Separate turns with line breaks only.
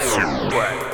Super.